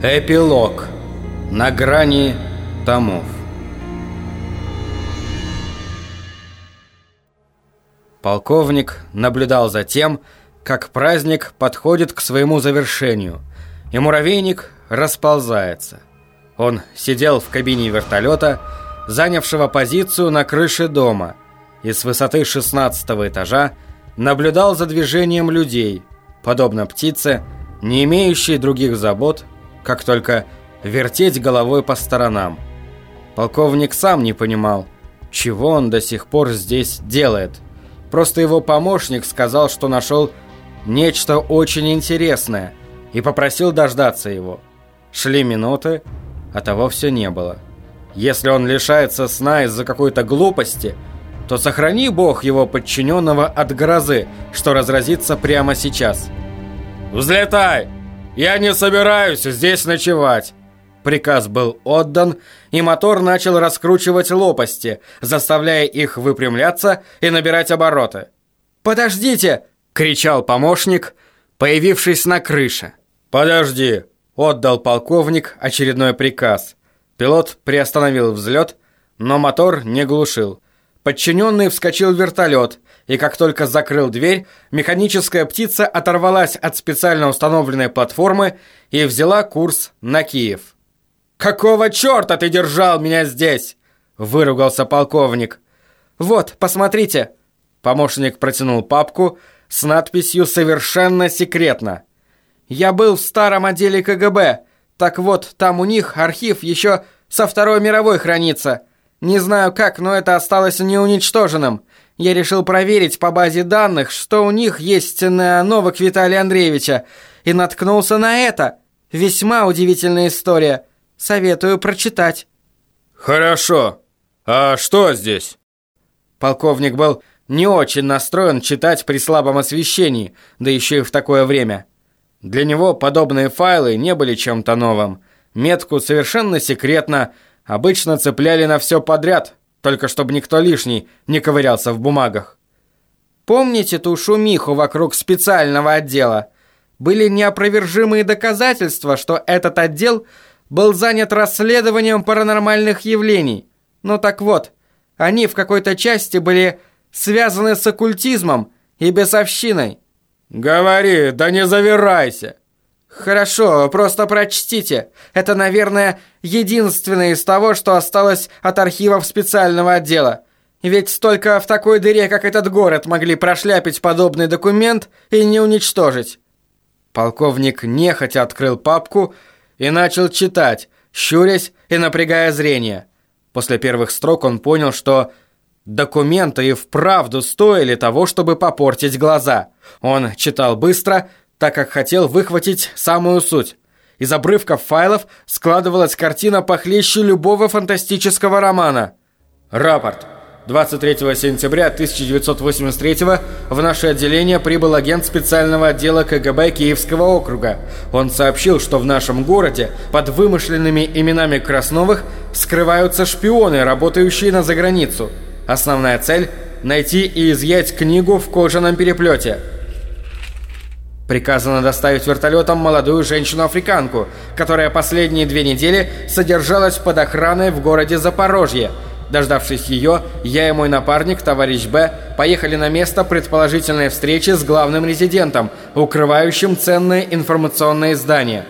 Эпилог. На грани томов. Полковник наблюдал за тем, как праздник подходит к своему завершению, и муравейник расползается. Он сидел в кабине вертолета, занявшего позицию на крыше дома, и с высоты 16 этажа наблюдал за движением людей, подобно птице, не имеющей других забот, как только вертеть головой по сторонам. Полковник сам не понимал, чего он до сих пор здесь делает. Просто его помощник сказал, что нашел нечто очень интересное и попросил дождаться его. Шли минуты, а того все не было. Если он лишается сна из-за какой-то глупости, то сохрани Бог его подчиненного от грозы, что разразится прямо сейчас. «Взлетай!» «Я не собираюсь здесь ночевать!» Приказ был отдан, и мотор начал раскручивать лопасти, заставляя их выпрямляться и набирать обороты. «Подождите!» — кричал помощник, появившись на крыше. «Подожди!» — отдал полковник очередной приказ. Пилот приостановил взлет, но мотор не глушил. Подчиненный вскочил в вертолет, и как только закрыл дверь, механическая птица оторвалась от специально установленной платформы и взяла курс на Киев. «Какого черта ты держал меня здесь?» – выругался полковник. «Вот, посмотрите!» Помощник протянул папку с надписью «Совершенно секретно». «Я был в старом отделе КГБ. Так вот, там у них архив еще со Второй мировой хранится. Не знаю как, но это осталось неуничтоженным. Я решил проверить по базе данных, что у них есть на новок Виталия Андреевича, и наткнулся на это. Весьма удивительная история. Советую прочитать. Хорошо. А что здесь? Полковник был не очень настроен читать при слабом освещении, да еще и в такое время. Для него подобные файлы не были чем-то новым. Метку совершенно секретно обычно цепляли на все подряд, только чтобы никто лишний не ковырялся в бумагах. Помните ту шумиху вокруг специального отдела? Были неопровержимые доказательства, что этот отдел был занят расследованием паранормальных явлений. Ну так вот, они в какой-то части были связаны с оккультизмом и бесовщиной. «Говори, да не завирайся!» «Хорошо, просто прочтите. Это, наверное, единственное из того, что осталось от архивов специального отдела. Ведь только в такой дыре, как этот город, могли прошляпить подобный документ и не уничтожить». Полковник нехотя открыл папку и начал читать, щурясь и напрягая зрение. После первых строк он понял, что документы и вправду стоили того, чтобы попортить глаза. Он читал быстро, так как хотел выхватить самую суть. Из обрывков файлов складывалась картина похлеще любого фантастического романа. Рапорт. 23 сентября 1983 в наше отделение прибыл агент специального отдела КГБ Киевского округа. Он сообщил, что в нашем городе под вымышленными именами Красновых скрываются шпионы, работающие на заграницу. Основная цель – найти и изъять книгу в кожаном переплете – Приказано доставить вертолетом молодую женщину-африканку, которая последние две недели содержалась под охраной в городе Запорожье. Дождавшись ее, я и мой напарник, товарищ Б, поехали на место предположительной встречи с главным резидентом, укрывающим ценное информационное здание.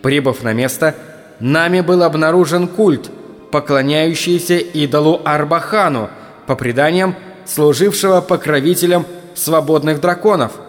Прибыв на место, нами был обнаружен культ, поклоняющийся идолу Арбахану, по преданиям, служившего покровителем свободных драконов –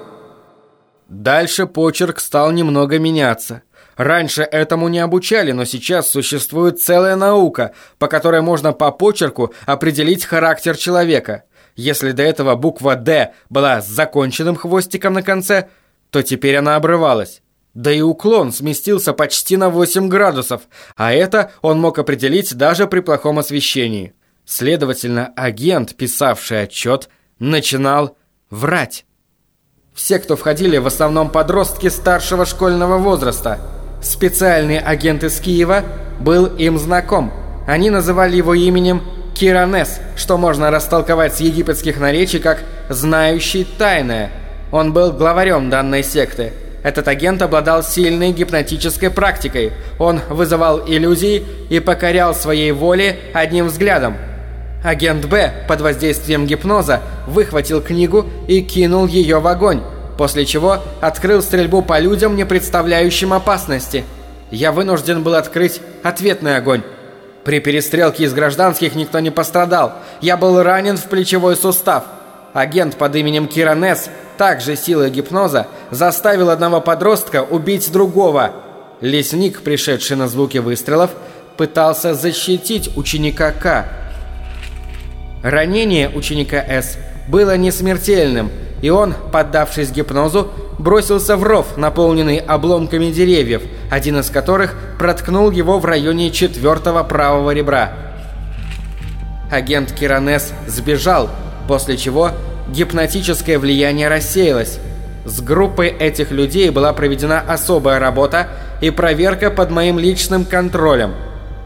Дальше почерк стал немного меняться. Раньше этому не обучали, но сейчас существует целая наука, по которой можно по почерку определить характер человека. Если до этого буква «Д» была с законченным хвостиком на конце, то теперь она обрывалась. Да и уклон сместился почти на 8 градусов, а это он мог определить даже при плохом освещении. Следовательно, агент, писавший отчет, начинал врать. Все, кто входили, в основном подростки старшего школьного возраста. Специальный агент из Киева был им знаком. Они называли его именем Киранес, что можно растолковать с египетских наречий как «знающий тайное». Он был главарем данной секты. Этот агент обладал сильной гипнотической практикой. Он вызывал иллюзии и покорял своей воле одним взглядом. Агент Б под воздействием гипноза выхватил книгу и кинул ее в огонь, после чего открыл стрельбу по людям, не представляющим опасности. Я вынужден был открыть ответный огонь. При перестрелке из гражданских никто не пострадал. Я был ранен в плечевой сустав. Агент под именем Кира Несс, также силой гипноза, заставил одного подростка убить другого. Лесник, пришедший на звуки выстрелов, пытался защитить ученика К. Ранение ученика С было не смертельным, и он, поддавшись гипнозу, бросился в ров, наполненный обломками деревьев, один из которых проткнул его в районе четвертого правого ребра. Агент Киранес сбежал, после чего гипнотическое влияние рассеялось. С группой этих людей была проведена особая работа и проверка под моим личным контролем.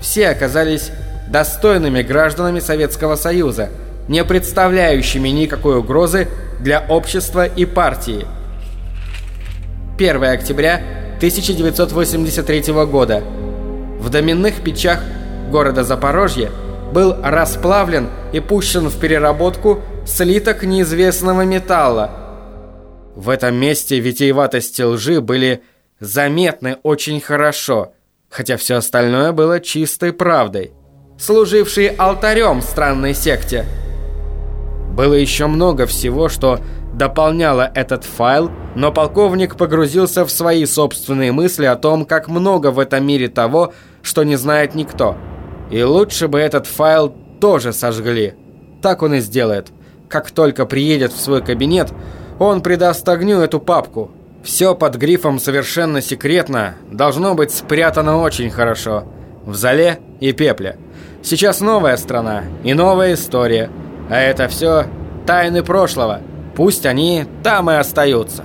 Все оказались достойными гражданами Советского Союза, не представляющими никакой угрозы для общества и партии. 1 октября 1983 года. В доменных печах города Запорожье был расплавлен и пущен в переработку слиток неизвестного металла. В этом месте витиеватости лжи были заметны очень хорошо, хотя все остальное было чистой правдой, служившей алтарем странной секте. Было еще много всего, что дополняло этот файл, но полковник погрузился в свои собственные мысли о том, как много в этом мире того, что не знает никто. И лучше бы этот файл тоже сожгли. Так он и сделает. Как только приедет в свой кабинет, он придаст огню эту папку. Все под грифом «Совершенно секретно» должно быть спрятано очень хорошо. В зале и пепле. Сейчас новая страна и новая история. А это все тайны прошлого. Пусть они там и остаются.